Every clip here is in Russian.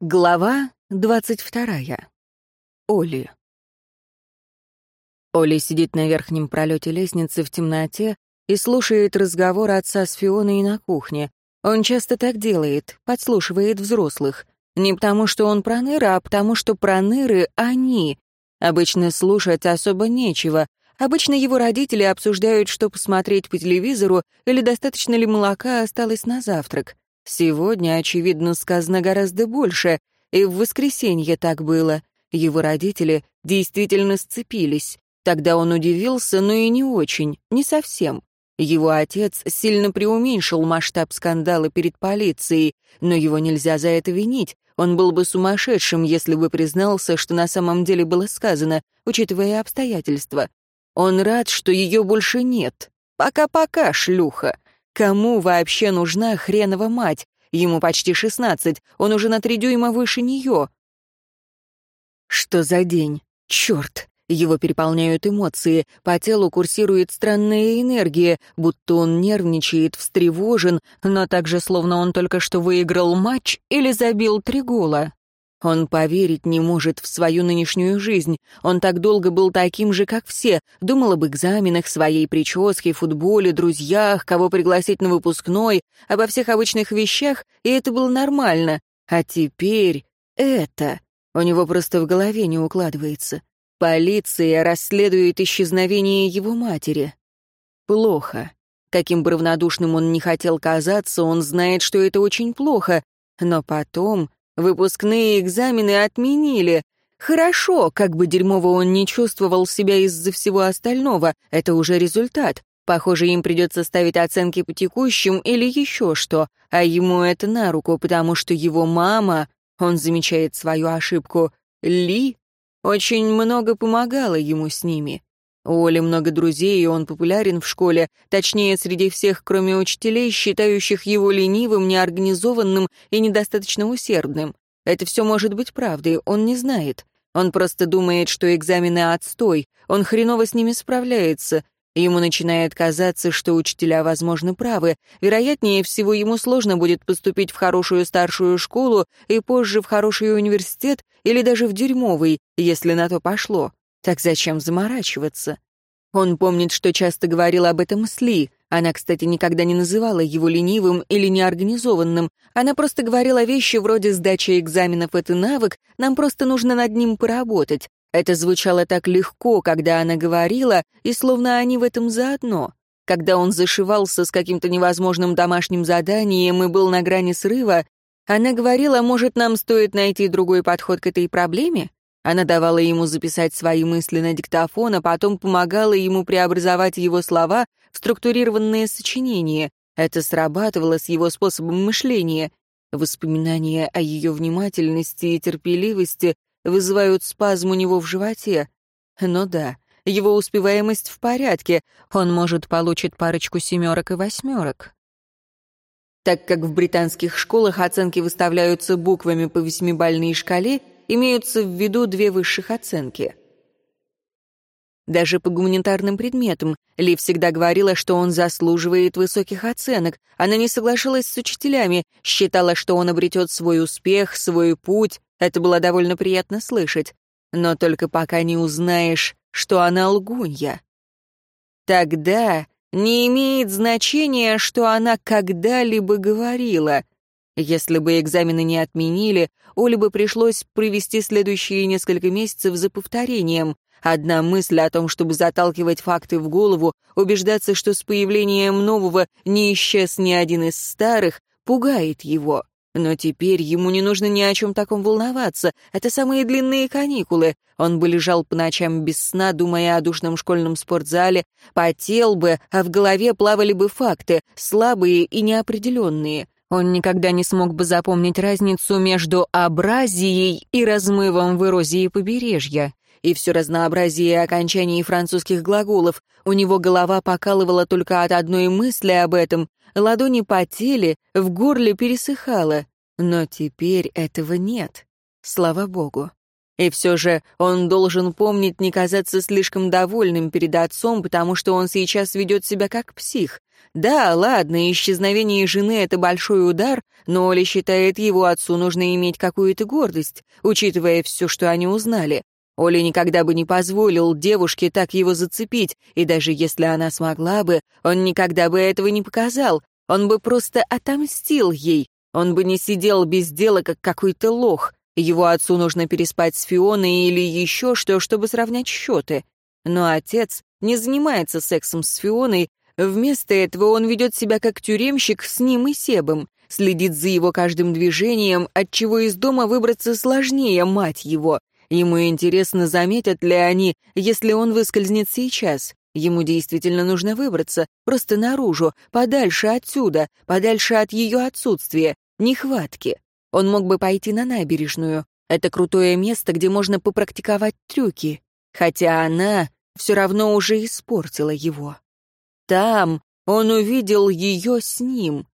Глава двадцать вторая. Оли. Оли сидит на верхнем пролете лестницы в темноте и слушает разговор отца с Фионой на кухне. Он часто так делает, подслушивает взрослых. Не потому, что он проныр, а потому, что проныры — они. Обычно слушать особо нечего. Обычно его родители обсуждают, что посмотреть по телевизору или достаточно ли молока осталось на завтрак. Сегодня, очевидно, сказано гораздо больше, и в воскресенье так было. Его родители действительно сцепились. Тогда он удивился, но и не очень, не совсем. Его отец сильно преуменьшил масштаб скандала перед полицией, но его нельзя за это винить. Он был бы сумасшедшим, если бы признался, что на самом деле было сказано, учитывая обстоятельства. Он рад, что ее больше нет. Пока-пока, шлюха. Кому вообще нужна хренова мать? Ему почти шестнадцать, он уже на три дюйма выше нее. Что за день? Черт! Его переполняют эмоции, по телу курсирует странная энергия, будто он нервничает, встревожен, но также словно он только что выиграл матч или забил три гола. Он поверить не может в свою нынешнюю жизнь. Он так долго был таким же, как все. Думал об экзаменах, своей прическе, футболе, друзьях, кого пригласить на выпускной, обо всех обычных вещах, и это было нормально. А теперь это... У него просто в голове не укладывается. Полиция расследует исчезновение его матери. Плохо. Каким бы равнодушным он не хотел казаться, он знает, что это очень плохо. Но потом Выпускные экзамены отменили. Хорошо, как бы дерьмово он не чувствовал себя из-за всего остального, это уже результат. Похоже, им придется ставить оценки по текущим или еще что, а ему это на руку, потому что его мама, он замечает свою ошибку, Ли, очень много помогала ему с ними. У Оли много друзей, и он популярен в школе, точнее, среди всех, кроме учителей, считающих его ленивым, неорганизованным и недостаточно усердным. Это все может быть правдой, он не знает. Он просто думает, что экзамены отстой, он хреново с ними справляется. Ему начинает казаться, что учителя, возможно, правы. Вероятнее всего, ему сложно будет поступить в хорошую старшую школу и позже в хороший университет или даже в дерьмовый, если на то пошло. Так зачем заморачиваться? Он помнит, что часто говорил об этом с Ли. Она, кстати, никогда не называла его ленивым или неорганизованным. Она просто говорила вещи вроде «сдача экзаменов — это навык, нам просто нужно над ним поработать». Это звучало так легко, когда она говорила, и словно они в этом заодно. Когда он зашивался с каким-то невозможным домашним заданием и был на грани срыва, она говорила, может, нам стоит найти другой подход к этой проблеме? Она давала ему записать свои мысли на диктофон, а потом помогала ему преобразовать его слова в структурированные сочинения. Это срабатывало с его способом мышления. Воспоминания о ее внимательности и терпеливости вызывают спазм у него в животе. Но да, его успеваемость в порядке, он, может, получит парочку семерок и восьмерок. Так как в британских школах оценки выставляются буквами по восьмибальной шкале, имеются в виду две высших оценки. Даже по гуманитарным предметам Ли всегда говорила, что он заслуживает высоких оценок. Она не соглашалась с учителями, считала, что он обретет свой успех, свой путь. Это было довольно приятно слышать. Но только пока не узнаешь, что она лгунья. Тогда не имеет значения, что она когда-либо говорила. Если бы экзамены не отменили, Оле бы пришлось провести следующие несколько месяцев за повторением. Одна мысль о том, чтобы заталкивать факты в голову, убеждаться, что с появлением нового не исчез ни один из старых, пугает его. Но теперь ему не нужно ни о чем таком волноваться. Это самые длинные каникулы. Он бы лежал по ночам без сна, думая о душном школьном спортзале, потел бы, а в голове плавали бы факты, слабые и неопределенные. Он никогда не смог бы запомнить разницу между абразией и размывом в эрозии побережья. И все разнообразие окончаний французских глаголов. У него голова покалывала только от одной мысли об этом, ладони потели, в горле пересыхало. Но теперь этого нет. Слава богу. И все же он должен помнить не казаться слишком довольным перед отцом, потому что он сейчас ведет себя как псих. Да, ладно, исчезновение жены — это большой удар, но Оля считает, его отцу нужно иметь какую-то гордость, учитывая все, что они узнали. Оля никогда бы не позволил девушке так его зацепить, и даже если она смогла бы, он никогда бы этого не показал. Он бы просто отомстил ей. Он бы не сидел без дела, как какой-то лох. Его отцу нужно переспать с Фионой или еще что, чтобы сравнять счеты. Но отец не занимается сексом с Фионой, вместо этого он ведет себя как тюремщик с ним и Себом, следит за его каждым движением, отчего из дома выбраться сложнее, мать его. Ему интересно, заметят ли они, если он выскользнет сейчас. Ему действительно нужно выбраться, просто наружу, подальше отсюда, подальше от ее отсутствия, нехватки. Он мог бы пойти на набережную. Это крутое место, где можно попрактиковать трюки. Хотя она все равно уже испортила его. Там он увидел ее с ним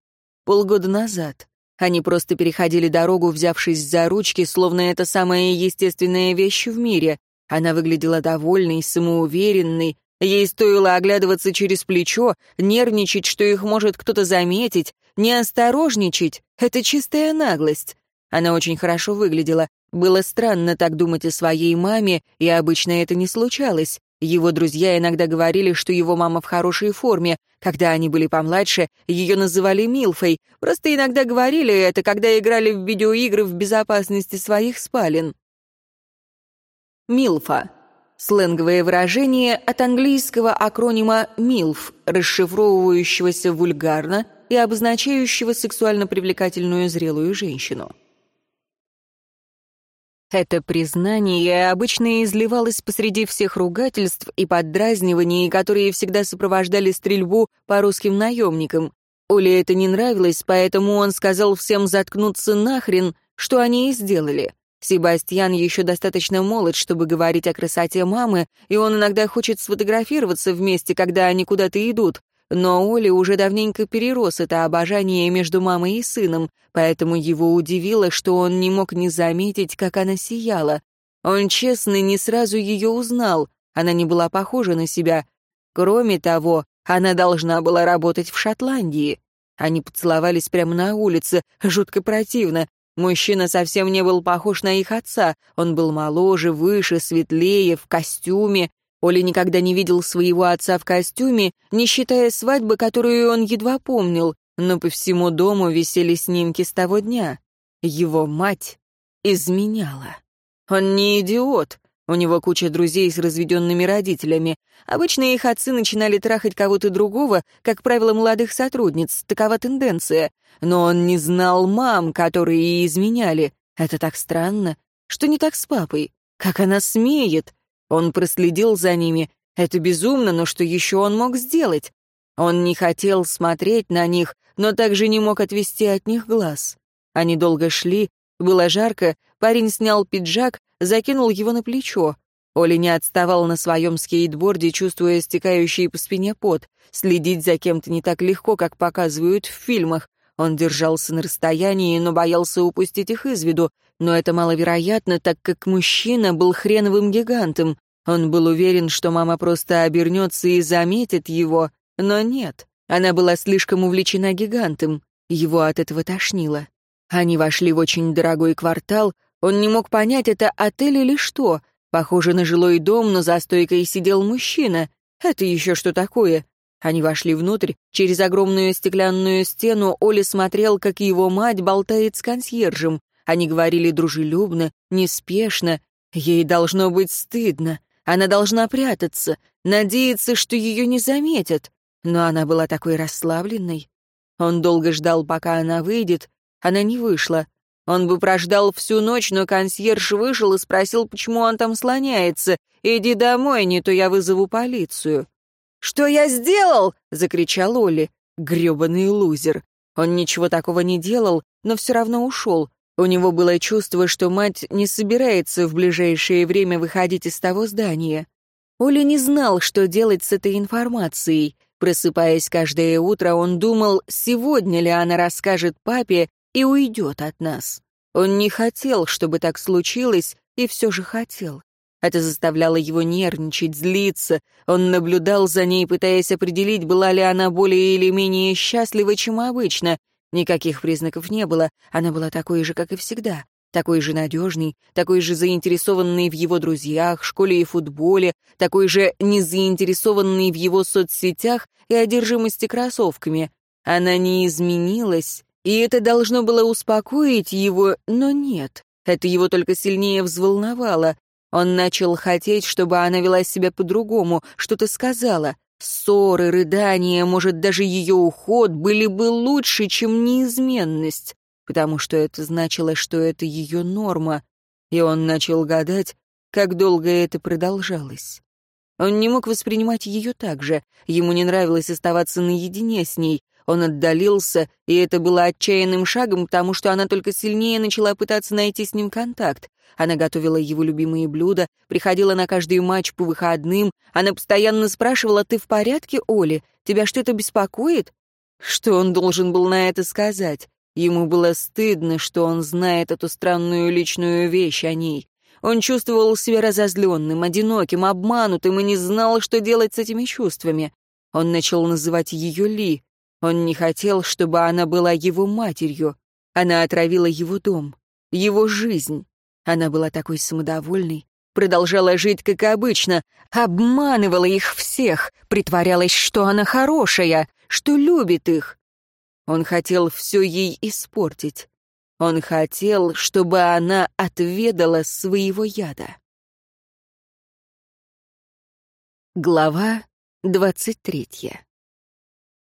полгода назад. Они просто переходили дорогу, взявшись за ручки, словно это самая естественная вещь в мире. Она выглядела довольной, самоуверенной. Ей стоило оглядываться через плечо, нервничать, что их может кто-то заметить, не осторожничать. Это чистая наглость. Она очень хорошо выглядела. Было странно так думать о своей маме, и обычно это не случалось. Его друзья иногда говорили, что его мама в хорошей форме. Когда они были помладше, ее называли Милфой. Просто иногда говорили это, когда играли в видеоигры в безопасности своих спален. Милфа. Сленговое выражение от английского акронима MILF, расшифровывающегося вульгарно и обозначающего сексуально привлекательную зрелую женщину. Это признание обычно изливалось посреди всех ругательств и поддразниваний, которые всегда сопровождали стрельбу по русским наемникам. Оле это не нравилось, поэтому он сказал всем заткнуться нахрен, что они и сделали. Себастьян еще достаточно молод, чтобы говорить о красоте мамы, и он иногда хочет сфотографироваться вместе, когда они куда-то идут, но Оля уже давненько перерос это обожание между мамой и сыном, поэтому его удивило, что он не мог не заметить, как она сияла. Он честно не сразу ее узнал, она не была похожа на себя. Кроме того, она должна была работать в Шотландии. Они поцеловались прямо на улице, жутко противно. Мужчина совсем не был похож на их отца. Он был моложе, выше, светлее, в костюме. Оля никогда не видел своего отца в костюме, не считая свадьбы, которую он едва помнил, но по всему дому висели снимки с того дня. Его мать изменяла. Он не идиот. У него куча друзей с разведенными родителями. Обычно их отцы начинали трахать кого-то другого, как правило, молодых сотрудниц, такова тенденция. Но он не знал мам, которые и изменяли. Это так странно. Что не так с папой? Как она смеет? Он проследил за ними. Это безумно, но что еще он мог сделать? Он не хотел смотреть на них, но также не мог отвести от них глаз. Они долго шли, было жарко, парень снял пиджак, закинул его на плечо. Оля не отставал на своем скейтборде, чувствуя стекающий по спине пот. Следить за кем-то не так легко, как показывают в фильмах. Он держался на расстоянии, но боялся упустить их из виду. Но это маловероятно, так как мужчина был хреновым гигантом. Он был уверен, что мама просто обернется и заметит его, но нет. Она была слишком увлечена гигантом. Его от этого тошнило. Они вошли в очень дорогой квартал. Он не мог понять, это отель или что. Похоже на жилой дом, но за стойкой сидел мужчина. Это еще что такое? Они вошли внутрь. Через огромную стеклянную стену Оля смотрел, как его мать болтает с консьержем. Они говорили дружелюбно, неспешно. Ей должно быть стыдно. Она должна прятаться, надеяться, что ее не заметят. Но она была такой расслабленной. Он долго ждал, пока она выйдет. Она не вышла. Он бы прождал всю ночь, но консьерж вышел и спросил, почему он там слоняется. «Иди домой, не то я вызову полицию». «Что я сделал?» — закричал Оли. Грёбаный лузер. Он ничего такого не делал, но все равно ушел. У него было чувство, что мать не собирается в ближайшее время выходить из того здания. Оля не знал, что делать с этой информацией. Просыпаясь каждое утро, он думал, сегодня ли она расскажет папе и уйдет от нас. Он не хотел, чтобы так случилось, и все же хотел. Это заставляло его нервничать, злиться. Он наблюдал за ней, пытаясь определить, была ли она более или менее счастлива, чем обычно. Никаких признаков не было, она была такой же, как и всегда. Такой же надежный, такой же заинтересованный в его друзьях, школе и футболе, такой же незаинтересованный в его соцсетях и одержимости кроссовками. Она не изменилась, и это должно было успокоить его, но нет. Это его только сильнее взволновало. Он начал хотеть, чтобы она вела себя по-другому, что-то сказала. Ссоры, рыдания, может, даже ее уход были бы лучше, чем неизменность, потому что это значило, что это ее норма, и он начал гадать, как долго это продолжалось. Он не мог воспринимать ее так же, ему не нравилось оставаться наедине с ней, он отдалился, и это было отчаянным шагом, потому что она только сильнее начала пытаться найти с ним контакт. Она готовила его любимые блюда, приходила на каждый матч по выходным. Она постоянно спрашивала, «Ты в порядке, Оли? Тебя что-то беспокоит?» Что он должен был на это сказать? Ему было стыдно, что он знает эту странную личную вещь о ней. Он чувствовал себя разозленным, одиноким, обманутым и не знал, что делать с этими чувствами. Он начал называть ее Ли. Он не хотел, чтобы она была его матерью. Она отравила его дом, его жизнь. Она была такой самодовольной, продолжала жить, как обычно, обманывала их всех, притворялась, что она хорошая, что любит их. Он хотел все ей испортить. Он хотел, чтобы она отведала своего яда. Глава двадцать третья.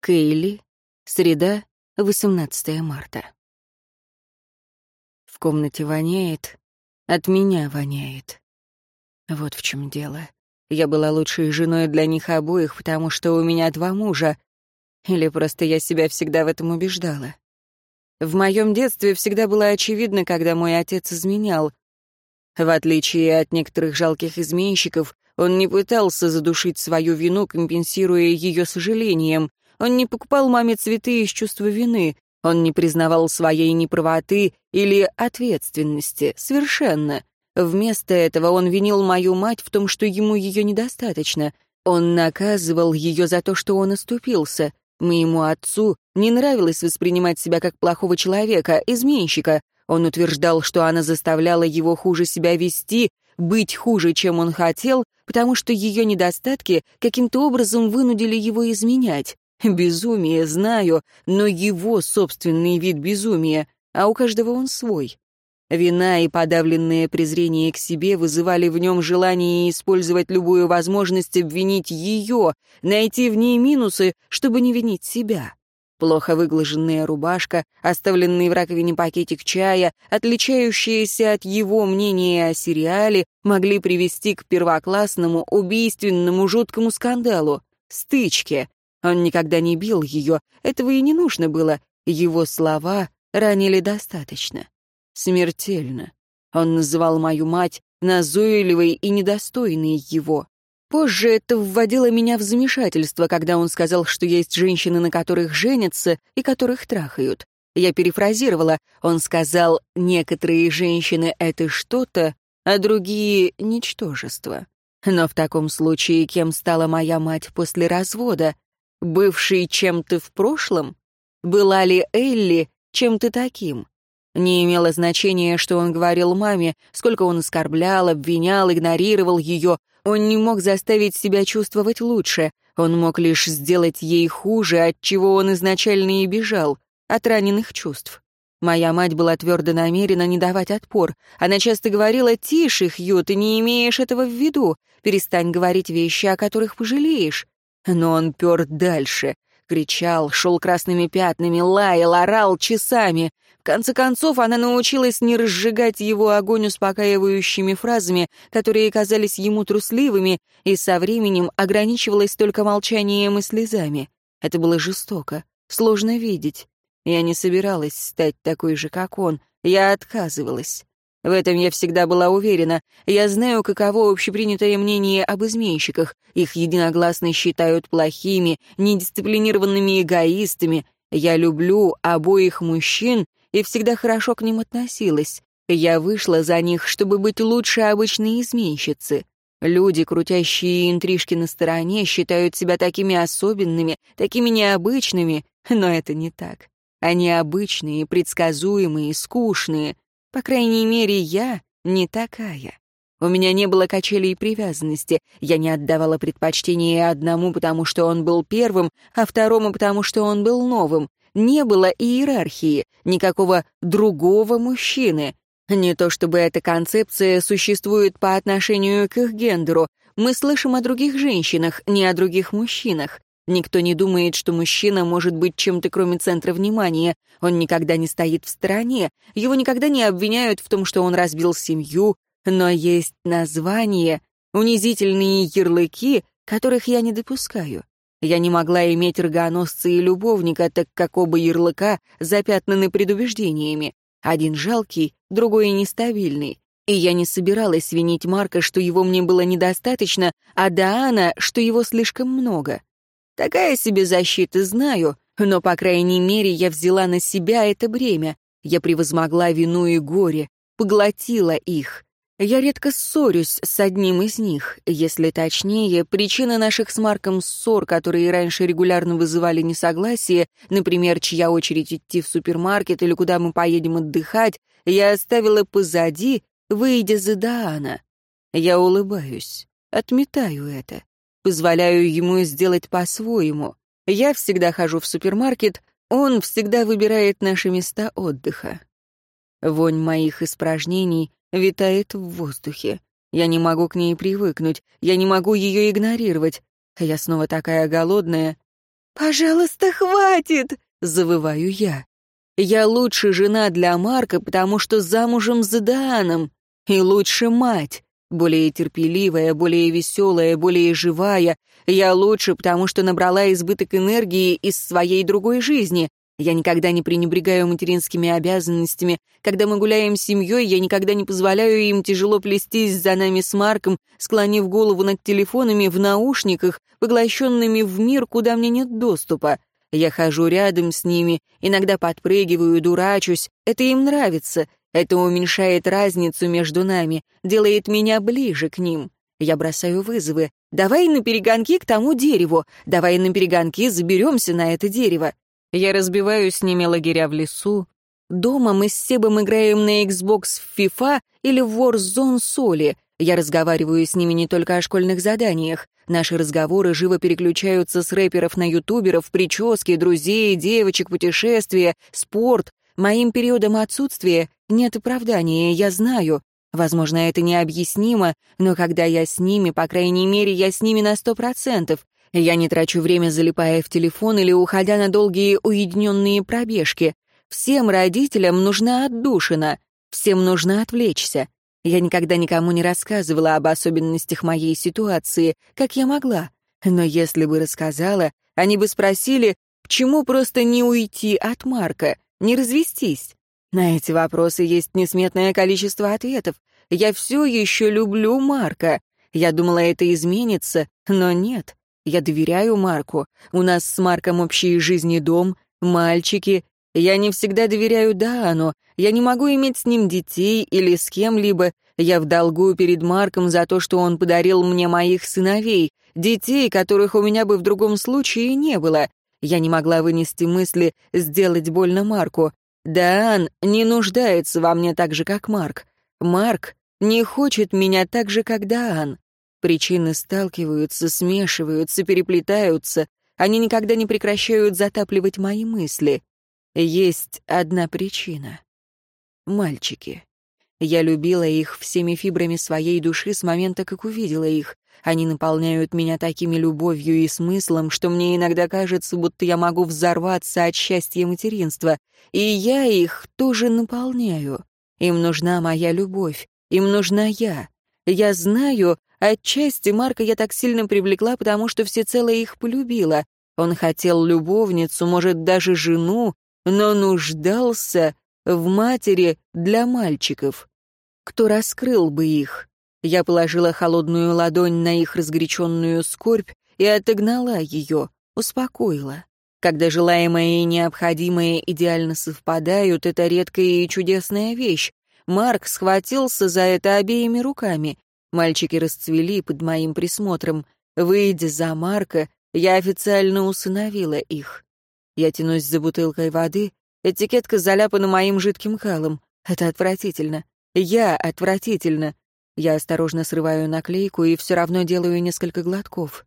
Кейли, среда, 18 марта. В комнате воняет, от меня воняет. Вот в чем дело. Я была лучшей женой для них обоих, потому что у меня два мужа. Или просто я себя всегда в этом убеждала. В моем детстве всегда было очевидно, когда мой отец изменял. В отличие от некоторых жалких изменщиков, он не пытался задушить свою вину, компенсируя ее сожалением. Он не покупал маме цветы из чувства вины, он не признавал своей неправоты или ответственности, совершенно. Вместо этого он винил мою мать в том, что ему ее недостаточно. Он наказывал ее за то, что он оступился. Моему отцу не нравилось воспринимать себя как плохого человека, изменщика. Он утверждал, что она заставляла его хуже себя вести, быть хуже, чем он хотел, потому что ее недостатки каким-то образом вынудили его изменять. Безумие, знаю, но его собственный вид безумия, а у каждого он свой. Вина и подавленное презрение к себе вызывали в нем желание использовать любую возможность обвинить ее, найти в ней минусы, чтобы не винить себя. Плохо выглаженная рубашка, оставленный в раковине пакетик чая, отличающиеся от его мнения о сериале, могли привести к первоклассному, убийственному, жуткому скандалу, стычке, он никогда не бил ее, этого и не нужно было. Его слова ранили достаточно. Смертельно. Он называл мою мать назойливой и недостойной его. Позже это вводило меня в замешательство, когда он сказал, что есть женщины, на которых женятся и которых трахают. Я перефразировала. Он сказал, некоторые женщины — это что-то, а другие — ничтожество. Но в таком случае кем стала моя мать после развода? Бывший чем-то в прошлом? Была ли Элли чем-то таким? Не имело значения, что он говорил маме, сколько он оскорблял, обвинял, игнорировал ее. Он не мог заставить себя чувствовать лучше. Он мог лишь сделать ей хуже, от чего он изначально и бежал, от раненых чувств. Моя мать была твердо намерена не давать отпор. Она часто говорила «Тише, Хью, ты не имеешь этого в виду. Перестань говорить вещи, о которых пожалеешь». Но он пер дальше, кричал, шел красными пятнами, лаял, орал часами. В конце концов, она научилась не разжигать его огонь успокаивающими фразами, которые казались ему трусливыми, и со временем ограничивалась только молчанием и слезами. Это было жестоко, сложно видеть. Я не собиралась стать такой же, как он. Я отказывалась. В этом я всегда была уверена. Я знаю, каково общепринятое мнение об изменщиках. Их единогласно считают плохими, недисциплинированными эгоистами. Я люблю обоих мужчин и всегда хорошо к ним относилась. Я вышла за них, чтобы быть лучше обычной изменщицы. Люди, крутящие интрижки на стороне, считают себя такими особенными, такими необычными, но это не так. Они обычные, предсказуемые, скучные. По крайней мере, я не такая. У меня не было качелей привязанности. Я не отдавала предпочтение одному, потому что он был первым, а второму, потому что он был новым. Не было иерархии, никакого другого мужчины. Не то чтобы эта концепция существует по отношению к их гендеру. Мы слышим о других женщинах, не о других мужчинах. Никто не думает, что мужчина может быть чем-то кроме центра внимания. Он никогда не стоит в стороне. Его никогда не обвиняют в том, что он разбил семью. Но есть названия, унизительные ярлыки, которых я не допускаю. Я не могла иметь рогоносца и любовника, так как оба ярлыка запятнаны предубеждениями. Один жалкий, другой нестабильный. И я не собиралась винить Марка, что его мне было недостаточно, а Даана, что его слишком много. Такая себе защита, знаю, но, по крайней мере, я взяла на себя это бремя. Я превозмогла вину и горе, поглотила их. Я редко ссорюсь с одним из них. Если точнее, причина наших с Марком ссор, которые раньше регулярно вызывали несогласие, например, чья очередь идти в супермаркет или куда мы поедем отдыхать, я оставила позади, выйдя за Даана. Я улыбаюсь, отметаю это, позволяю ему сделать по-своему. Я всегда хожу в супермаркет, он всегда выбирает наши места отдыха. Вонь моих испражнений витает в воздухе. Я не могу к ней привыкнуть, я не могу ее игнорировать. Я снова такая голодная. «Пожалуйста, хватит!» — завываю я. Я лучше жена для Марка, потому что замужем за Дааном. И лучше мать. Более терпеливая, более веселая, более живая. Я лучше, потому что набрала избыток энергии из своей другой жизни. Я никогда не пренебрегаю материнскими обязанностями. Когда мы гуляем с семьей, я никогда не позволяю им тяжело плестись за нами с Марком, склонив голову над телефонами в наушниках, поглощенными в мир, куда мне нет доступа. Я хожу рядом с ними, иногда подпрыгиваю, дурачусь. Это им нравится. Это уменьшает разницу между нами, делает меня ближе к ним. Я бросаю вызовы. «Давай на перегонки к тому дереву. Давай на перегонки заберемся на это дерево. Я разбиваю с ними лагеря в лесу. Дома мы с Себом играем на Xbox в FIFA или в Warzone Соли. Я разговариваю с ними не только о школьных заданиях. Наши разговоры живо переключаются с рэперов на ютуберов, прически, друзей, девочек, путешествия, спорт. Моим периодом отсутствия нет оправдания, я знаю. Возможно, это необъяснимо, но когда я с ними, по крайней мере, я с ними на сто процентов. Я не трачу время, залипая в телефон или уходя на долгие уединенные пробежки. Всем родителям нужна отдушина, всем нужно отвлечься. Я никогда никому не рассказывала об особенностях моей ситуации, как я могла. Но если бы рассказала, они бы спросили, почему просто не уйти от Марка, не развестись. На эти вопросы есть несметное количество ответов. Я все еще люблю Марка. Я думала, это изменится, но нет. Я доверяю Марку. У нас с Марком общий жизни дом, мальчики. Я не всегда доверяю Даану. Я не могу иметь с ним детей или с кем-либо. Я в долгу перед Марком за то, что он подарил мне моих сыновей, детей, которых у меня бы в другом случае не было. Я не могла вынести мысли сделать больно Марку. Даан не нуждается во мне так же, как Марк. Марк не хочет меня так же, как Даан. Причины сталкиваются, смешиваются, переплетаются. Они никогда не прекращают затапливать мои мысли. Есть одна причина. Мальчики. Я любила их всеми фибрами своей души с момента, как увидела их. Они наполняют меня такими любовью и смыслом, что мне иногда кажется, будто я могу взорваться от счастья материнства. И я их тоже наполняю. Им нужна моя любовь, им нужна я. Я знаю, Отчасти Марка я так сильно привлекла, потому что всецело их полюбила. Он хотел любовницу, может, даже жену, но нуждался в матери для мальчиков. Кто раскрыл бы их? Я положила холодную ладонь на их разгоряченную скорбь и отогнала ее, успокоила. Когда желаемое и необходимое идеально совпадают, это редкая и чудесная вещь. Марк схватился за это обеими руками. Мальчики расцвели под моим присмотром. Выйдя за Марка, я официально усыновила их. Я тянусь за бутылкой воды, этикетка заляпана моим жидким калом. Это отвратительно. Я отвратительно. Я осторожно срываю наклейку и все равно делаю несколько глотков.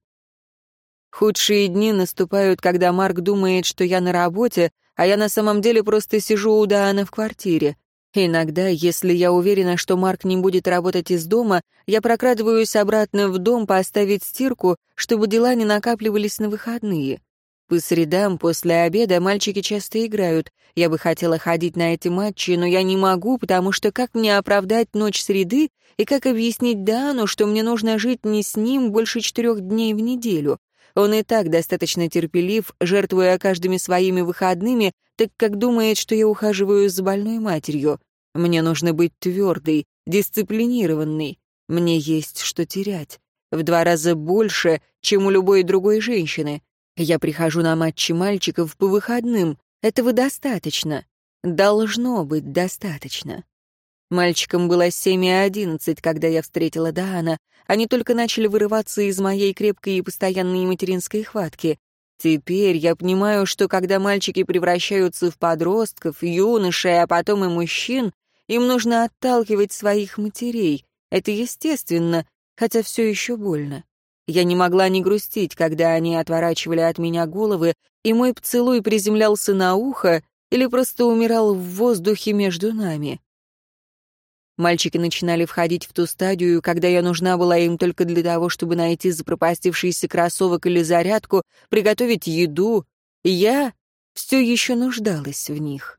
Худшие дни наступают, когда Марк думает, что я на работе, а я на самом деле просто сижу у Даана в квартире. Иногда, если я уверена, что Марк не будет работать из дома, я прокрадываюсь обратно в дом поставить стирку, чтобы дела не накапливались на выходные. По средам после обеда мальчики часто играют. Я бы хотела ходить на эти матчи, но я не могу, потому что как мне оправдать ночь среды и как объяснить Дану, что мне нужно жить не с ним больше четырех дней в неделю? Он и так достаточно терпелив, жертвуя каждыми своими выходными, так как думает, что я ухаживаю за больной матерью. Мне нужно быть твердой, дисциплинированной. Мне есть что терять. В два раза больше, чем у любой другой женщины. Я прихожу на матчи мальчиков по выходным. Этого достаточно. Должно быть достаточно. Мальчикам было семь и одиннадцать, когда я встретила Даана. Они только начали вырываться из моей крепкой и постоянной материнской хватки. Теперь я понимаю, что когда мальчики превращаются в подростков, юношей, а потом и мужчин, им нужно отталкивать своих матерей. Это естественно, хотя все еще больно. Я не могла не грустить, когда они отворачивали от меня головы, и мой поцелуй приземлялся на ухо или просто умирал в воздухе между нами. Мальчики начинали входить в ту стадию, когда я нужна была им только для того, чтобы найти запропастившийся кроссовок или зарядку, приготовить еду. Я все еще нуждалась в них.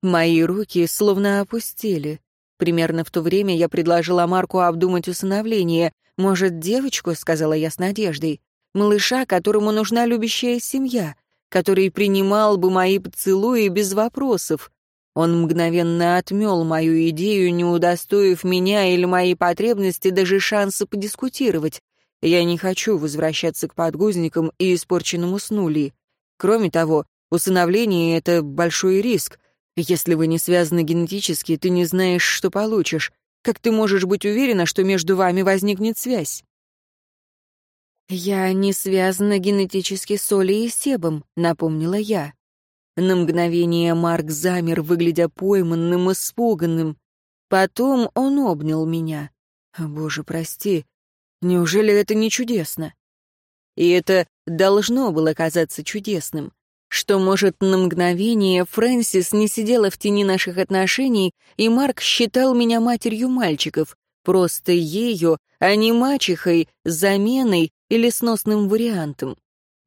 Мои руки словно опустели. Примерно в то время я предложила Марку обдумать усыновление. «Может, девочку?» — сказала я с надеждой. «Малыша, которому нужна любящая семья, который принимал бы мои поцелуи без вопросов». Он мгновенно отмел мою идею, не удостоив меня или мои потребности даже шанса подискутировать. Я не хочу возвращаться к подгузникам и испорченному снули. Кроме того, усыновление — это большой риск. Если вы не связаны генетически, ты не знаешь, что получишь. Как ты можешь быть уверена, что между вами возникнет связь? «Я не связана генетически с Олей и Себом», — напомнила я. На мгновение Марк замер, выглядя пойманным, испуганным. Потом он обнял меня. «Боже, прости, неужели это не чудесно?» И это должно было казаться чудесным что, может, на мгновение Фрэнсис не сидела в тени наших отношений, и Марк считал меня матерью мальчиков, просто ею, а не мачехой, заменой или сносным вариантом.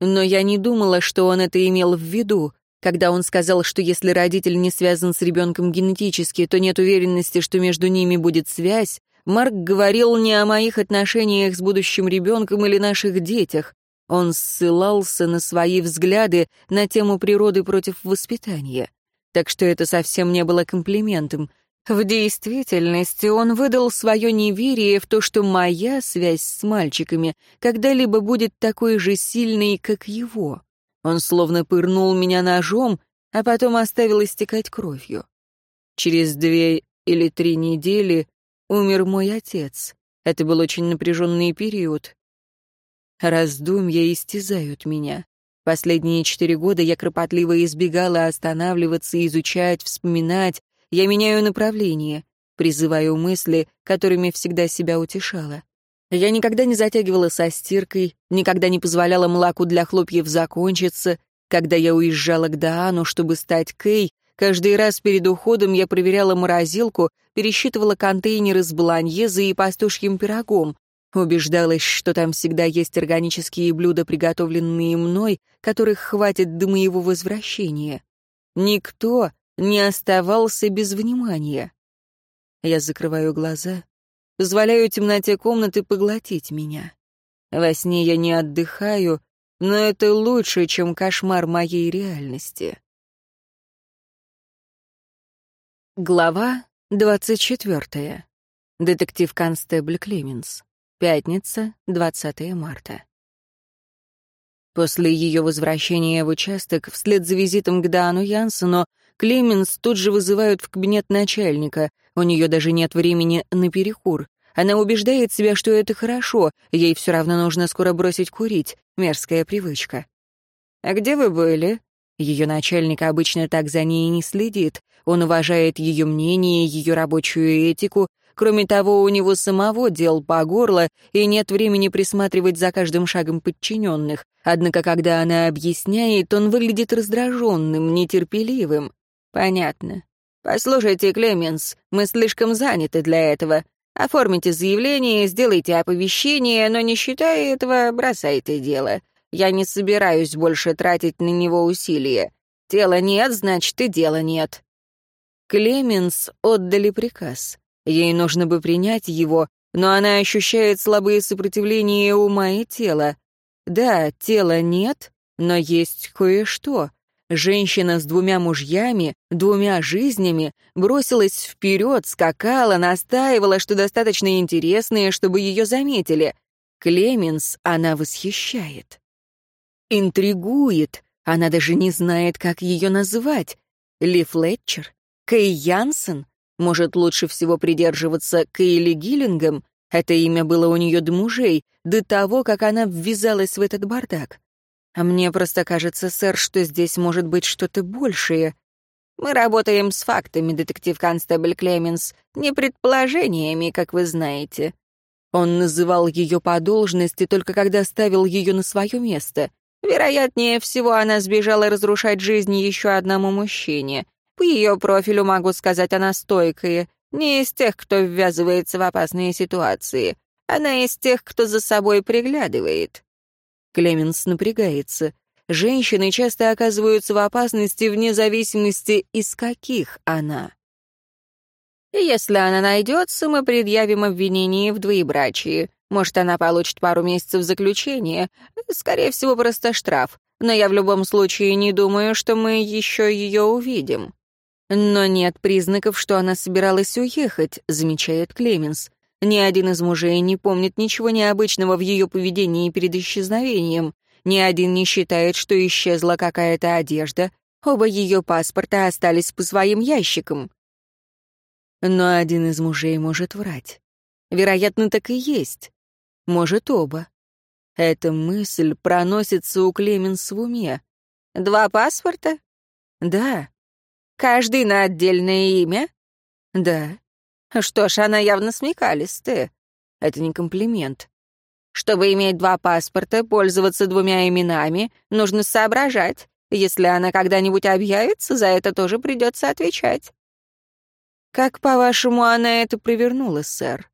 Но я не думала, что он это имел в виду, когда он сказал, что если родитель не связан с ребенком генетически, то нет уверенности, что между ними будет связь, Марк говорил не о моих отношениях с будущим ребенком или наших детях, он ссылался на свои взгляды на тему природы против воспитания. Так что это совсем не было комплиментом. В действительности он выдал свое неверие в то, что моя связь с мальчиками когда-либо будет такой же сильной, как его. Он словно пырнул меня ножом, а потом оставил истекать кровью. Через две или три недели умер мой отец. Это был очень напряженный период. Раздумья истязают меня. Последние четыре года я кропотливо избегала останавливаться, изучать, вспоминать. Я меняю направление, призываю мысли, которыми всегда себя утешала. Я никогда не затягивала со стиркой, никогда не позволяла млаку для хлопьев закончиться. Когда я уезжала к Даану, чтобы стать Кей, каждый раз перед уходом я проверяла морозилку, пересчитывала контейнеры с баланьезой и пастушьим пирогом, Убеждалась, что там всегда есть органические блюда, приготовленные мной, которых хватит до моего возвращения. Никто не оставался без внимания. Я закрываю глаза, позволяю темноте комнаты поглотить меня. Во сне я не отдыхаю, но это лучше, чем кошмар моей реальности. Глава двадцать четвертая. Детектив-констебль Клеменс. Пятница, 20 марта. После ее возвращения в участок, вслед за визитом к Дану Янсену, Клеменс тут же вызывают в кабинет начальника. У нее даже нет времени на перекур. Она убеждает себя, что это хорошо, ей все равно нужно скоро бросить курить. Мерзкая привычка. «А где вы были?» Ее начальник обычно так за ней не следит. Он уважает ее мнение, ее рабочую этику. Кроме того, у него самого дел по горло, и нет времени присматривать за каждым шагом подчиненных. Однако, когда она объясняет, он выглядит раздраженным, нетерпеливым. «Понятно. Послушайте, Клеменс, мы слишком заняты для этого. Оформите заявление, сделайте оповещение, но не считая этого, бросайте дело. Я не собираюсь больше тратить на него усилия. Тела нет, значит, и дела нет». Клеменс отдали приказ. Ей нужно бы принять его, но она ощущает слабые сопротивления ума и тела. Да, тела нет, но есть кое-что. Женщина с двумя мужьями, двумя жизнями бросилась вперед, скакала, настаивала, что достаточно интересные, чтобы ее заметили. Клеменс она восхищает. Интригует, она даже не знает, как ее называть. Ли Флетчер? Кей Янсен? Может, лучше всего придерживаться Кейли Гиллингом? Это имя было у нее до мужей, до того, как она ввязалась в этот бардак. А мне просто кажется, сэр, что здесь может быть что-то большее. Мы работаем с фактами, детектив-констебль Клеменс, не предположениями, как вы знаете. Он называл ее по должности только когда ставил ее на свое место. Вероятнее всего, она сбежала разрушать жизнь еще одному мужчине. По ее профилю могу сказать, она стойкая. Не из тех, кто ввязывается в опасные ситуации. Она из тех, кто за собой приглядывает. Клеменс напрягается. Женщины часто оказываются в опасности вне зависимости, из каких она. Если она найдется, мы предъявим обвинение в двоебрачии. Может, она получит пару месяцев заключения. Скорее всего, просто штраф. Но я в любом случае не думаю, что мы еще ее увидим. Но нет признаков, что она собиралась уехать, замечает Клеменс. Ни один из мужей не помнит ничего необычного в ее поведении перед исчезновением. Ни один не считает, что исчезла какая-то одежда. Оба ее паспорта остались по своим ящикам. Но один из мужей может врать. Вероятно, так и есть. Может, оба. Эта мысль проносится у Клеменс в уме. «Два паспорта?» «Да». «Каждый на отдельное имя?» «Да». Что ж, она явно смекалистая. Это не комплимент. Чтобы иметь два паспорта, пользоваться двумя именами, нужно соображать. Если она когда-нибудь объявится, за это тоже придется отвечать. Как, по-вашему, она это провернула, сэр?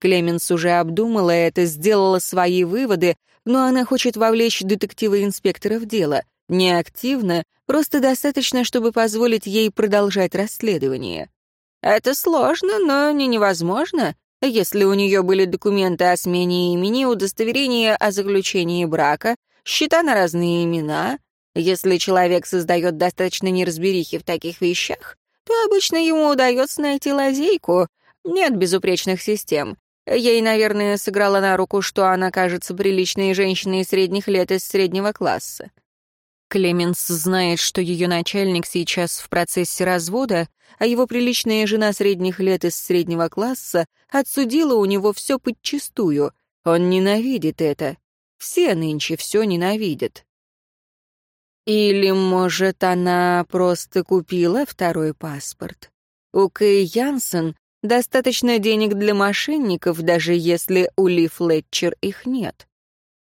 Клеменс уже обдумала это, сделала свои выводы, но она хочет вовлечь детектива-инспектора в дело. Не активно, просто достаточно, чтобы позволить ей продолжать расследование. Это сложно, но не невозможно, если у нее были документы о смене имени, удостоверение о заключении брака, счета на разные имена. Если человек создает достаточно неразберихи в таких вещах, то обычно ему удается найти лазейку. Нет безупречных систем. Ей, наверное, сыграло на руку, что она кажется приличной женщиной средних лет из среднего класса. Клеменс знает, что ее начальник сейчас в процессе развода, а его приличная жена средних лет из среднего класса отсудила у него все подчистую. Он ненавидит это. Все нынче все ненавидят. Или, может, она просто купила второй паспорт? У Кэй Янсен достаточно денег для мошенников, даже если у Ли Флетчер их нет.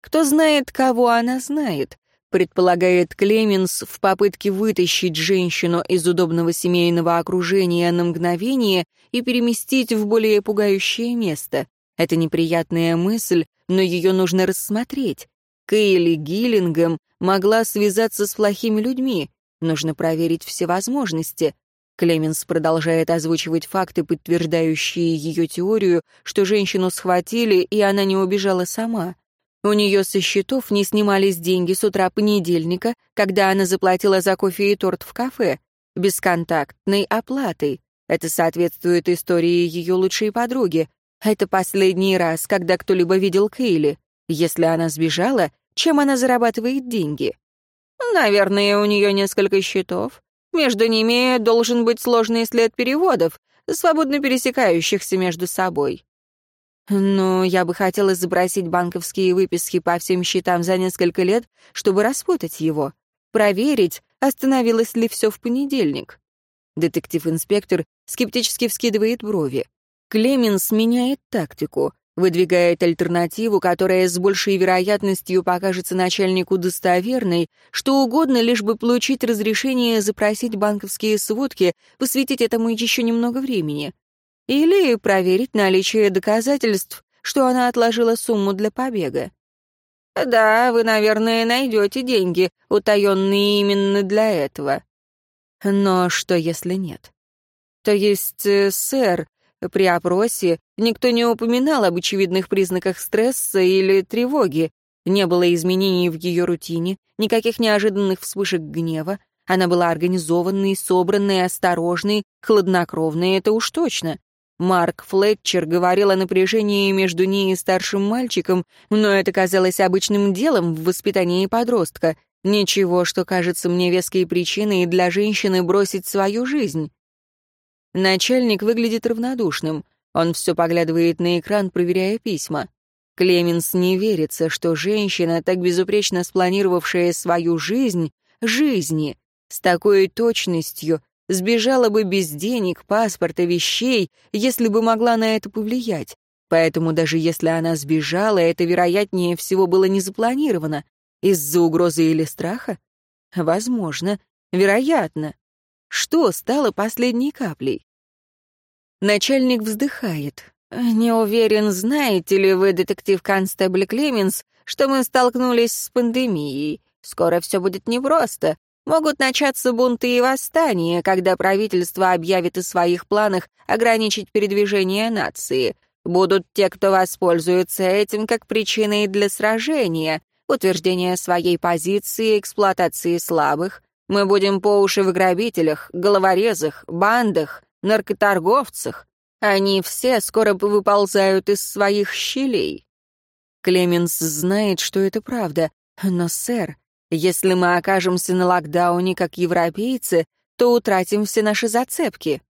Кто знает, кого она знает, предполагает Клеменс в попытке вытащить женщину из удобного семейного окружения на мгновение и переместить в более пугающее место. Это неприятная мысль, но ее нужно рассмотреть. Кейли Гиллингем могла связаться с плохими людьми. Нужно проверить все возможности. Клеменс продолжает озвучивать факты, подтверждающие ее теорию, что женщину схватили, и она не убежала сама. У нее со счетов не снимались деньги с утра понедельника, когда она заплатила за кофе и торт в кафе, бесконтактной оплатой. Это соответствует истории ее лучшей подруги. Это последний раз, когда кто-либо видел Кейли. Если она сбежала, чем она зарабатывает деньги? Наверное, у нее несколько счетов. Между ними должен быть сложный след переводов. свободно пересекающихся между собой. Ну, я бы хотела забросить банковские выписки по всем счетам за несколько лет, чтобы распутать его. Проверить, остановилось ли все в понедельник. Детектив-инспектор скептически вскидывает брови. Клеменс меняет тактику, выдвигает альтернативу, которая с большей вероятностью покажется начальнику достоверной, что угодно, лишь бы получить разрешение запросить банковские сводки, посвятить этому еще немного времени. Или проверить наличие доказательств, что она отложила сумму для побега. Да, вы, наверное, найдете деньги, утаенные именно для этого. Но что, если нет? То есть, э, сэр, при опросе никто не упоминал об очевидных признаках стресса или тревоги, не было изменений в ее рутине, никаких неожиданных вспышек гнева. Она была организованной, собранной, осторожной, хладнокровной, это уж точно. Марк Флетчер говорил о напряжении между ней и старшим мальчиком, но это казалось обычным делом в воспитании подростка. Ничего, что кажется мне веской причиной для женщины бросить свою жизнь. Начальник выглядит равнодушным. Он все поглядывает на экран, проверяя письма. Клеменс не верится, что женщина, так безупречно спланировавшая свою жизнь, жизни, с такой точностью, Сбежала бы без денег, паспорта, вещей, если бы могла на это повлиять. Поэтому даже если она сбежала, это, вероятнее всего, было не запланировано. Из-за угрозы или страха? Возможно. Вероятно. Что стало последней каплей? Начальник вздыхает. «Не уверен, знаете ли вы, детектив-констебль Клеменс, что мы столкнулись с пандемией. Скоро все будет непросто. Могут начаться бунты и восстания, когда правительство объявит о своих планах ограничить передвижение нации. Будут те, кто воспользуется этим как причиной для сражения, утверждения своей позиции, эксплуатации слабых. Мы будем по уши в грабителях, головорезах, бандах, наркоторговцах. Они все скоро выползают из своих щелей. Клеменс знает, что это правда, но, сэр, если мы окажемся на локдауне как европейцы, то утратим все наши зацепки».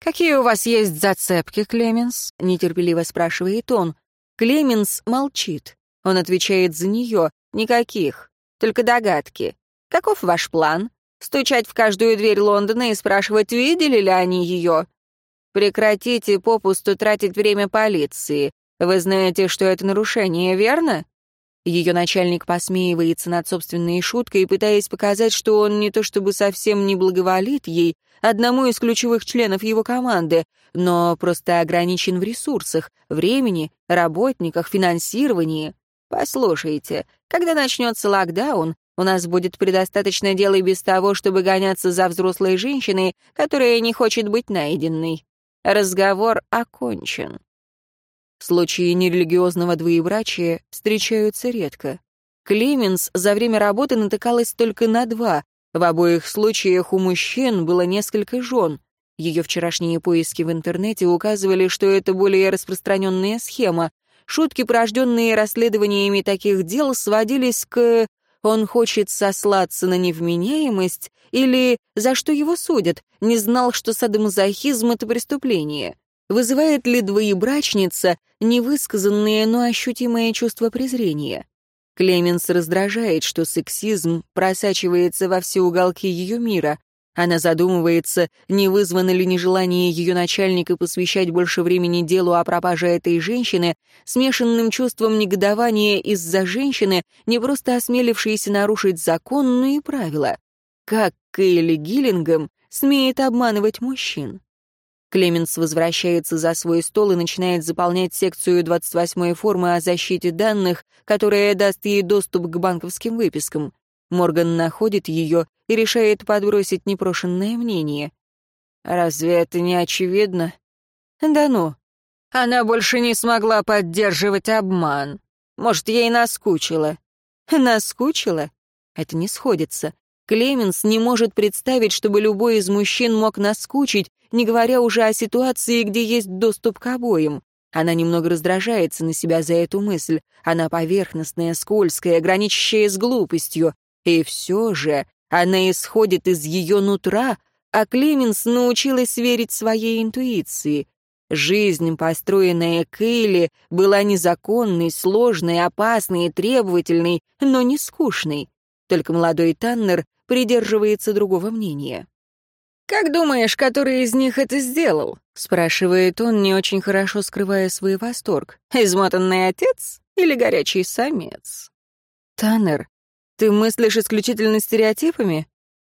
«Какие у вас есть зацепки, Клеменс?» — нетерпеливо спрашивает он. Клеменс молчит. Он отвечает за нее. «Никаких. Только догадки. Каков ваш план? Стучать в каждую дверь Лондона и спрашивать, видели ли они ее? Прекратите попусту тратить время полиции. Вы знаете, что это нарушение, верно? Ее начальник посмеивается над собственной шуткой, пытаясь показать, что он не то чтобы совсем не благоволит ей, одному из ключевых членов его команды, но просто ограничен в ресурсах, времени, работниках, финансировании. Послушайте, когда начнется локдаун, у нас будет предостаточно дел и без того, чтобы гоняться за взрослой женщиной, которая не хочет быть найденной. Разговор окончен. Случаи нерелигиозного двоеврачия встречаются редко. Клеменс за время работы натыкалась только на два. В обоих случаях у мужчин было несколько жен. Ее вчерашние поиски в интернете указывали, что это более распространенная схема. Шутки, порожденные расследованиями таких дел, сводились к «он хочет сослаться на невменяемость» или «за что его судят?» не знал, что садомазохизм — это преступление. Вызывает ли двоебрачница невысказанные, но ощутимое чувство презрения? Клеменс раздражает, что сексизм просачивается во все уголки ее мира. Она задумывается, не вызвано ли нежелание ее начальника посвящать больше времени делу о пропаже этой женщины, смешанным чувством негодования из-за женщины, не просто осмелившейся нарушить закон, но и правила. Как Кейли Гиллингем смеет обманывать мужчин? Клеменс возвращается за свой стол и начинает заполнять секцию 28-й формы о защите данных, которая даст ей доступ к банковским выпискам. Морган находит ее и решает подбросить непрошенное мнение. «Разве это не очевидно?» «Да ну. Она больше не смогла поддерживать обман. Может, ей наскучило?» «Наскучило?» Это не сходится. Клеменс не может представить, чтобы любой из мужчин мог наскучить, не говоря уже о ситуации, где есть доступ к обоим. Она немного раздражается на себя за эту мысль. Она поверхностная, скользкая, граничащая с глупостью. И все же она исходит из ее нутра, а Клеменс научилась верить своей интуиции. Жизнь, построенная Кейли, была незаконной, сложной, опасной и требовательной, но не скучной. Только молодой Таннер придерживается другого мнения. «Как думаешь, который из них это сделал?» — спрашивает он, не очень хорошо скрывая свой восторг. «Измотанный отец или горячий самец?» «Таннер, ты мыслишь исключительно стереотипами?»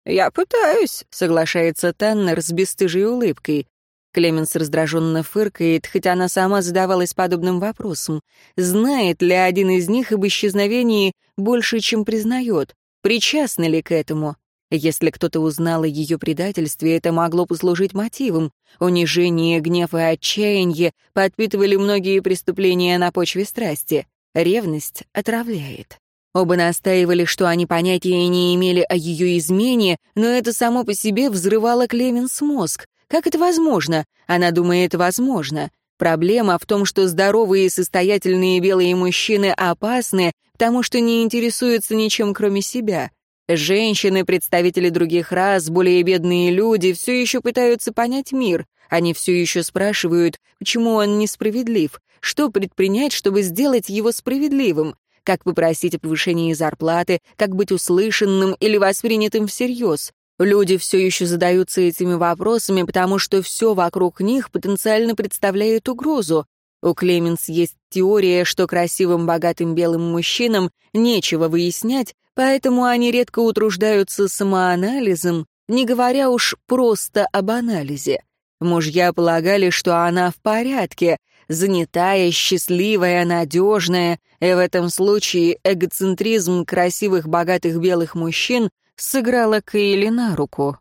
«Я пытаюсь», — соглашается Таннер с бесстыжей улыбкой. Клеменс раздраженно фыркает, хотя она сама задавалась подобным вопросом. Знает ли один из них об исчезновении больше, чем признает? Причастны ли к этому? Если кто-то узнал о ее предательстве, это могло послужить мотивом. Унижение, гнев и отчаяние подпитывали многие преступления на почве страсти. Ревность отравляет. Оба настаивали, что они понятия не имели о ее измене, но это само по себе взрывало Клеменс мозг. Как это возможно? Она думает, возможно. Проблема в том, что здоровые и состоятельные белые мужчины опасны, потому что не интересуются ничем, кроме себя. Женщины, представители других рас, более бедные люди все еще пытаются понять мир. Они все еще спрашивают, почему он несправедлив, что предпринять, чтобы сделать его справедливым, как попросить о повышении зарплаты, как быть услышанным или воспринятым всерьез. Люди все еще задаются этими вопросами, потому что все вокруг них потенциально представляет угрозу. У Клеменс есть теория, что красивым, богатым белым мужчинам нечего выяснять, поэтому они редко утруждаются самоанализом, не говоря уж просто об анализе. Мужья полагали, что она в порядке, занятая, счастливая, надежная, и в этом случае эгоцентризм красивых, богатых белых мужчин сыграла Кейли на руку.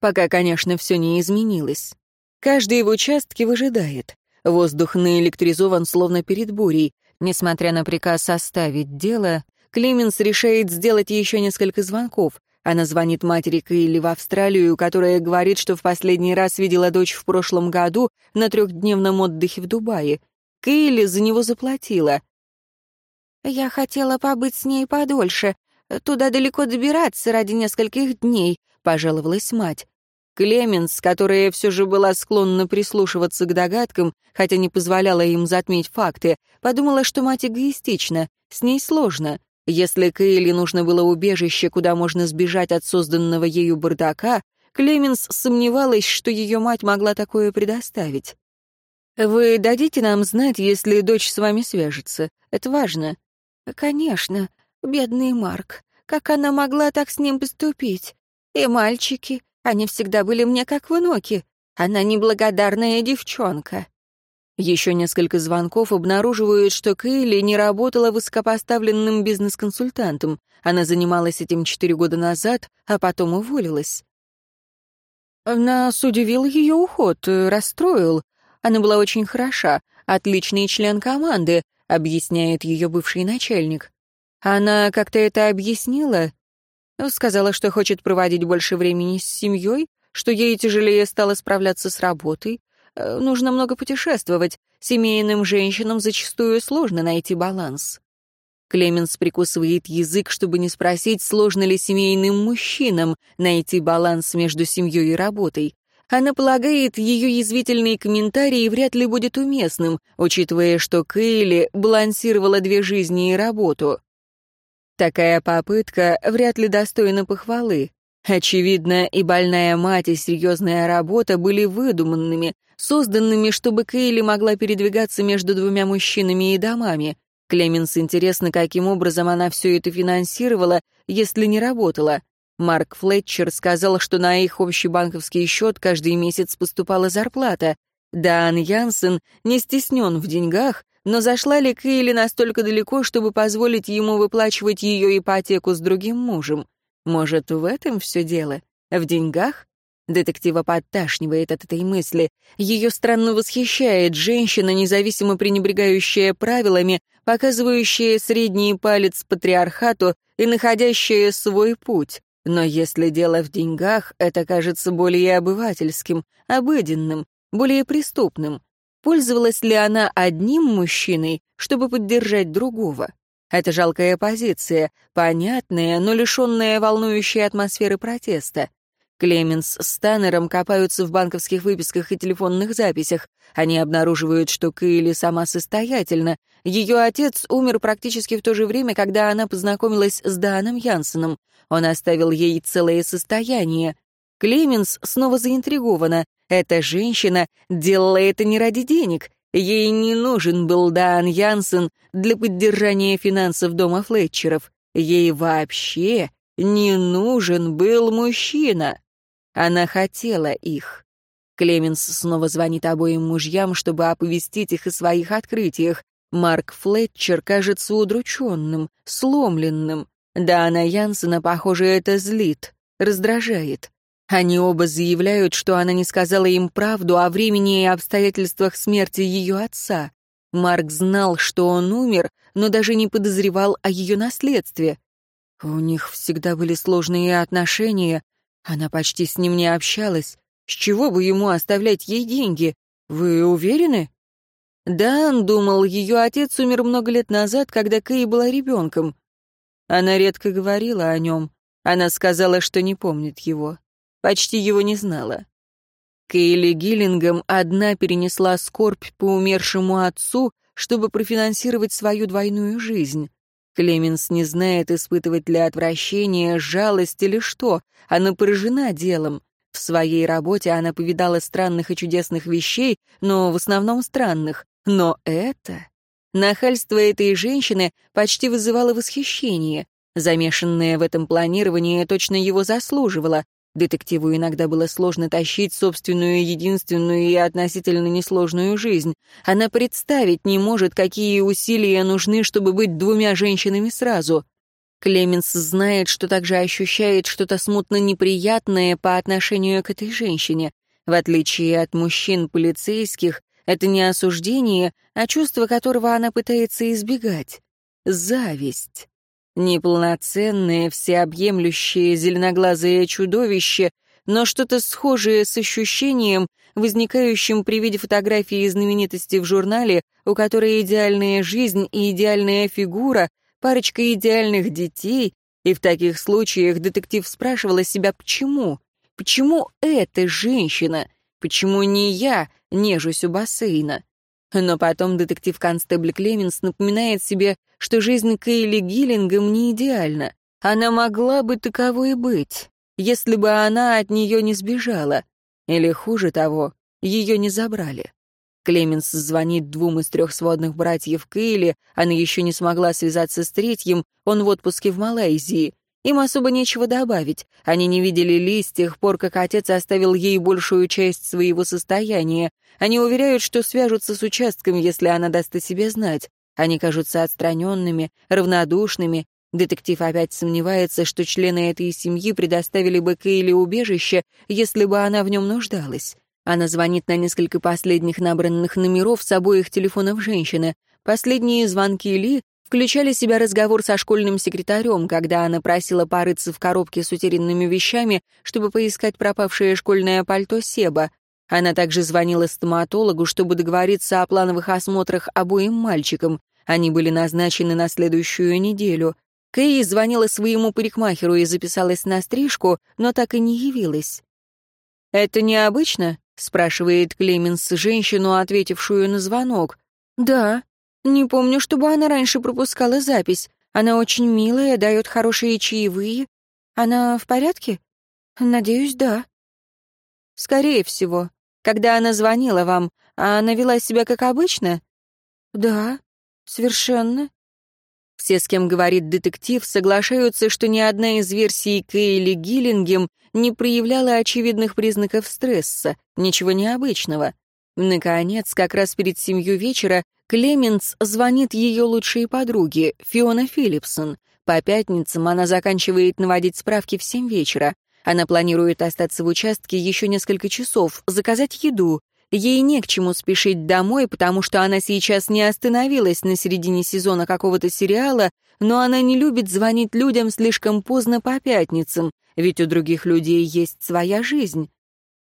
Пока, конечно, все не изменилось. Каждый в участке выжидает. Воздух наэлектризован словно перед бурей. Несмотря на приказ оставить дело, Клеменс решает сделать еще несколько звонков. Она звонит матери Кейли в Австралию, которая говорит, что в последний раз видела дочь в прошлом году на трехдневном отдыхе в Дубае. Кейли за него заплатила. «Я хотела побыть с ней подольше. Туда далеко добираться ради нескольких дней», — пожаловалась мать. Клеменс, которая все же была склонна прислушиваться к догадкам, хотя не позволяла им затмить факты, подумала, что мать эгоистична, с ней сложно. Если Кейли нужно было убежище, куда можно сбежать от созданного ею бардака, Клеменс сомневалась, что ее мать могла такое предоставить. «Вы дадите нам знать, если дочь с вами свяжется? Это важно». «Конечно. Бедный Марк. Как она могла так с ним поступить? И мальчики. Они всегда были мне как внуки. Она неблагодарная девчонка. Еще несколько звонков обнаруживают, что Кейли не работала высокопоставленным бизнес-консультантом. Она занималась этим четыре года назад, а потом уволилась. Нас удивил ее уход, расстроил. Она была очень хороша, отличный член команды, объясняет ее бывший начальник. Она как-то это объяснила? Сказала, что хочет проводить больше времени с семьей, что ей тяжелее стало справляться с работой. Э, нужно много путешествовать. Семейным женщинам зачастую сложно найти баланс. Клеменс прикусывает язык, чтобы не спросить, сложно ли семейным мужчинам найти баланс между семьей и работой. Она полагает, ее язвительный комментарий вряд ли будет уместным, учитывая, что Кейли балансировала две жизни и работу. Такая попытка вряд ли достойна похвалы. Очевидно, и больная мать, и серьезная работа были выдуманными, созданными, чтобы Кейли могла передвигаться между двумя мужчинами и домами. Клеменс интересно, каким образом она все это финансировала, если не работала. Марк Флетчер сказал, что на их общий банковский счет каждый месяц поступала зарплата. Дан Янсен не стеснен в деньгах, но зашла ли Кейли настолько далеко, чтобы позволить ему выплачивать ее ипотеку с другим мужем? Может, в этом все дело? В деньгах? Детектива подташнивает от этой мысли. Ее странно восхищает женщина, независимо пренебрегающая правилами, показывающая средний палец патриархату и находящая свой путь. Но если дело в деньгах, это кажется более обывательским, обыденным, более преступным. Пользовалась ли она одним мужчиной, чтобы поддержать другого? Это жалкая позиция, понятная, но лишенная волнующей атмосферы протеста. Клеменс с Таннером копаются в банковских выписках и телефонных записях. Они обнаруживают, что Кейли сама состоятельна. Ее отец умер практически в то же время, когда она познакомилась с Даном Янсеном. Он оставил ей целое состояние. Клеменс снова заинтригована. Эта женщина делала это не ради денег. Ей не нужен был Дан Янсен для поддержания финансов дома Флетчеров. Ей вообще не нужен был мужчина. Она хотела их. Клеменс снова звонит обоим мужьям, чтобы оповестить их о своих открытиях. Марк Флетчер кажется удрученным, сломленным. Да, она Янсена, похоже, это злит, раздражает. Они оба заявляют, что она не сказала им правду о времени и обстоятельствах смерти ее отца. Марк знал, что он умер, но даже не подозревал о ее наследстве. У них всегда были сложные отношения, она почти с ним не общалась. С чего бы ему оставлять ей деньги? Вы уверены? Дан думал, ее отец умер много лет назад, когда Кэй была ребенком. Она редко говорила о нем. Она сказала, что не помнит его. Почти его не знала. Кейли Гиллингом одна перенесла скорбь по умершему отцу, чтобы профинансировать свою двойную жизнь. Клеменс не знает, испытывать ли отвращение, жалость или что. Она поражена делом. В своей работе она повидала странных и чудесных вещей, но в основном странных. Но это... Нахальство этой женщины почти вызывало восхищение. Замешанное в этом планировании точно его заслуживало. Детективу иногда было сложно тащить собственную единственную и относительно несложную жизнь. Она представить не может, какие усилия нужны, чтобы быть двумя женщинами сразу. Клеменс знает, что также ощущает что-то смутно неприятное по отношению к этой женщине. В отличие от мужчин-полицейских, это не осуждение, а чувство которого она пытается избегать. Зависть. Неполноценное, всеобъемлющее зеленоглазое чудовище, но что-то схожее с ощущением, возникающим при виде фотографии знаменитости в журнале, у которой идеальная жизнь и идеальная фигура, парочка идеальных детей, и в таких случаях детектив спрашивала себя, почему? Почему эта женщина? Почему не я нежусь у бассейна? Но потом детектив-констебль Клеменс напоминает себе, что жизнь Кейли Гиллингом не идеальна. Она могла бы таковой быть, если бы она от нее не сбежала. Или, хуже того, ее не забрали. Клеменс звонит двум из трех сводных братьев Кейли, она еще не смогла связаться с третьим, он в отпуске в Малайзии. Им особо нечего добавить. Они не видели Ли с тех пор, как отец оставил ей большую часть своего состояния. Они уверяют, что свяжутся с участком, если она даст о себе знать. Они кажутся отстраненными, равнодушными. Детектив опять сомневается, что члены этой семьи предоставили бы Кейли убежище, если бы она в нем нуждалась. Она звонит на несколько последних набранных номеров с обоих телефонов женщины. Последние звонки Ли включали себя разговор со школьным секретарем, когда она просила порыться в коробке с утерянными вещами, чтобы поискать пропавшее школьное пальто Себа. Она также звонила стоматологу, чтобы договориться о плановых осмотрах обоим мальчикам. Они были назначены на следующую неделю. Кэй звонила своему парикмахеру и записалась на стрижку, но так и не явилась. «Это необычно?» — спрашивает Клеменс женщину, ответившую на звонок. «Да», не помню, чтобы она раньше пропускала запись. Она очень милая, дает хорошие чаевые. Она в порядке? Надеюсь, да. Скорее всего. Когда она звонила вам, а она вела себя как обычно? Да, совершенно. Все, с кем говорит детектив, соглашаются, что ни одна из версий Кейли Гиллингем не проявляла очевидных признаков стресса, ничего необычного. Наконец, как раз перед семью вечера, Клеменс звонит ее лучшей подруге, Фиона Филлипсон. По пятницам она заканчивает наводить справки в семь вечера. Она планирует остаться в участке еще несколько часов, заказать еду. Ей не к чему спешить домой, потому что она сейчас не остановилась на середине сезона какого-то сериала, но она не любит звонить людям слишком поздно по пятницам, ведь у других людей есть своя жизнь.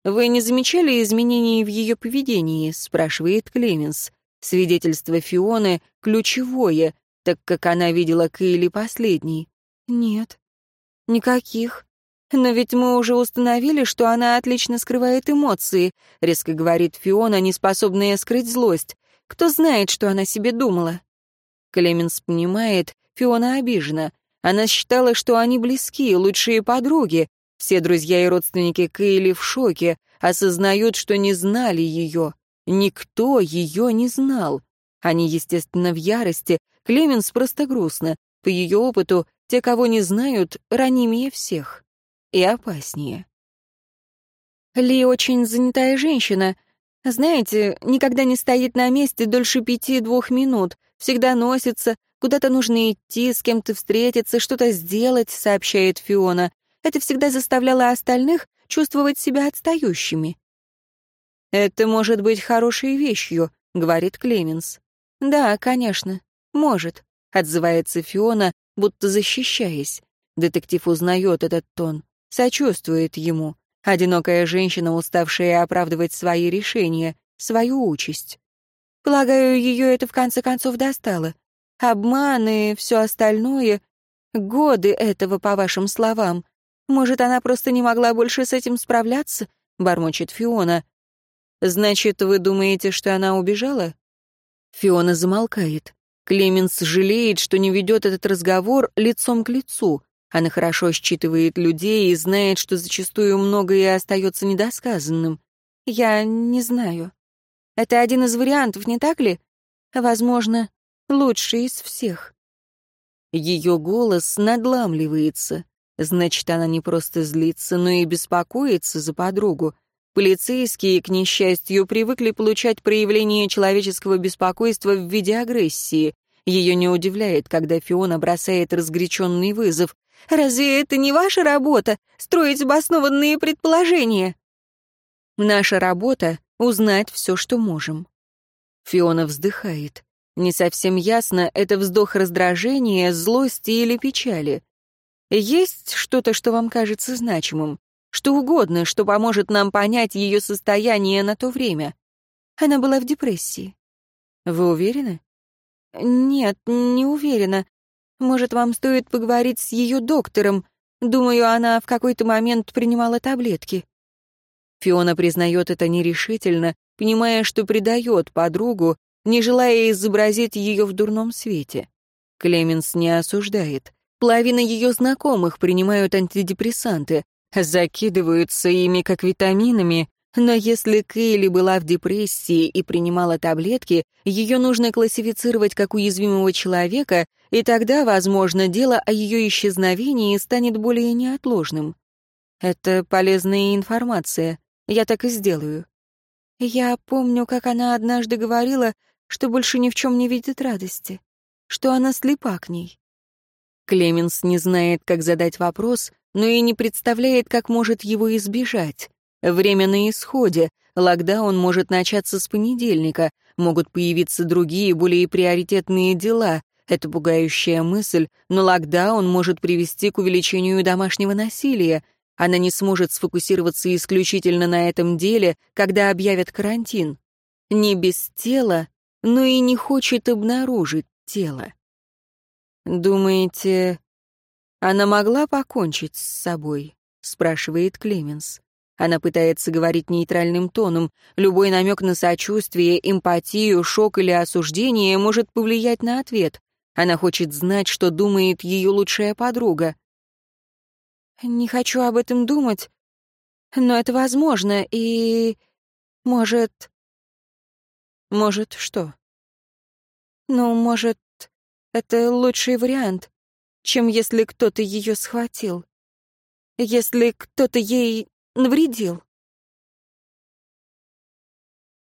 «Вы не замечали изменений в ее поведении?» — спрашивает Клеменс. Свидетельство Фионы ключевое, так как она видела Кейли последней. Нет, никаких. «Но ведь мы уже установили, что она отлично скрывает эмоции», — резко говорит Фиона, не способная скрыть злость. «Кто знает, что она себе думала?» Клеменс понимает, Фиона обижена. Она считала, что они близки, лучшие подруги. Все друзья и родственники Кейли в шоке, осознают, что не знали ее. Никто ее не знал. Они, естественно, в ярости. Клеменс просто грустно. По ее опыту, те, кого не знают, ранимее всех и опаснее. Ли очень занятая женщина. Знаете, никогда не стоит на месте дольше пяти-двух минут, всегда носится, куда-то нужно идти, с кем-то встретиться, что-то сделать, сообщает Фиона. Это всегда заставляло остальных чувствовать себя отстающими. «Это может быть хорошей вещью», — говорит Клеменс. «Да, конечно, может», — отзывается Фиона, будто защищаясь. Детектив узнает этот тон сочувствует ему. Одинокая женщина, уставшая оправдывать свои решения, свою участь. Полагаю, ее это в конце концов достало. Обманы, все остальное. Годы этого, по вашим словам. Может, она просто не могла больше с этим справляться? Бормочет Фиона. Значит, вы думаете, что она убежала? Фиона замолкает. Клеменс жалеет, что не ведет этот разговор лицом к лицу. Она хорошо считывает людей и знает, что зачастую многое остается недосказанным. Я не знаю. Это один из вариантов, не так ли? Возможно, лучший из всех. Ее голос надламливается. Значит, она не просто злится, но и беспокоится за подругу. Полицейские, к несчастью, привыкли получать проявление человеческого беспокойства в виде агрессии. Ее не удивляет, когда Фиона бросает разгоряченный вызов. Разве это не ваша работа — строить обоснованные предположения? Наша работа — узнать все, что можем. Фиона вздыхает. Не совсем ясно, это вздох раздражения, злости или печали. Есть что-то, что вам кажется значимым? Что угодно, что поможет нам понять ее состояние на то время? Она была в депрессии. Вы уверены? Нет, не уверена. Может, вам стоит поговорить с ее доктором? Думаю, она в какой-то момент принимала таблетки». Фиона признает это нерешительно, понимая, что предает подругу, не желая изобразить ее в дурном свете. Клеменс не осуждает. Половина ее знакомых принимают антидепрессанты, закидываются ими как витаминами, но если Кейли была в депрессии и принимала таблетки, ее нужно классифицировать как уязвимого человека, и тогда, возможно, дело о ее исчезновении станет более неотложным. Это полезная информация. Я так и сделаю. Я помню, как она однажды говорила, что больше ни в чем не видит радости, что она слепа к ней. Клеменс не знает, как задать вопрос, но и не представляет, как может его избежать. Время на исходе. Локдаун может начаться с понедельника. Могут появиться другие, более приоритетные дела. Это пугающая мысль, но локдаун может привести к увеличению домашнего насилия. Она не сможет сфокусироваться исключительно на этом деле, когда объявят карантин. Не без тела, но и не хочет обнаружить тело. «Думаете, она могла покончить с собой?» — спрашивает Клеменс. Она пытается говорить нейтральным тоном. Любой намек на сочувствие, эмпатию, шок или осуждение может повлиять на ответ. Она хочет знать, что думает ее лучшая подруга. «Не хочу об этом думать, но это возможно, и... может...» «Может, что?» «Ну, может, это лучший вариант, чем если кто-то ее схватил. Если кто-то ей навредил.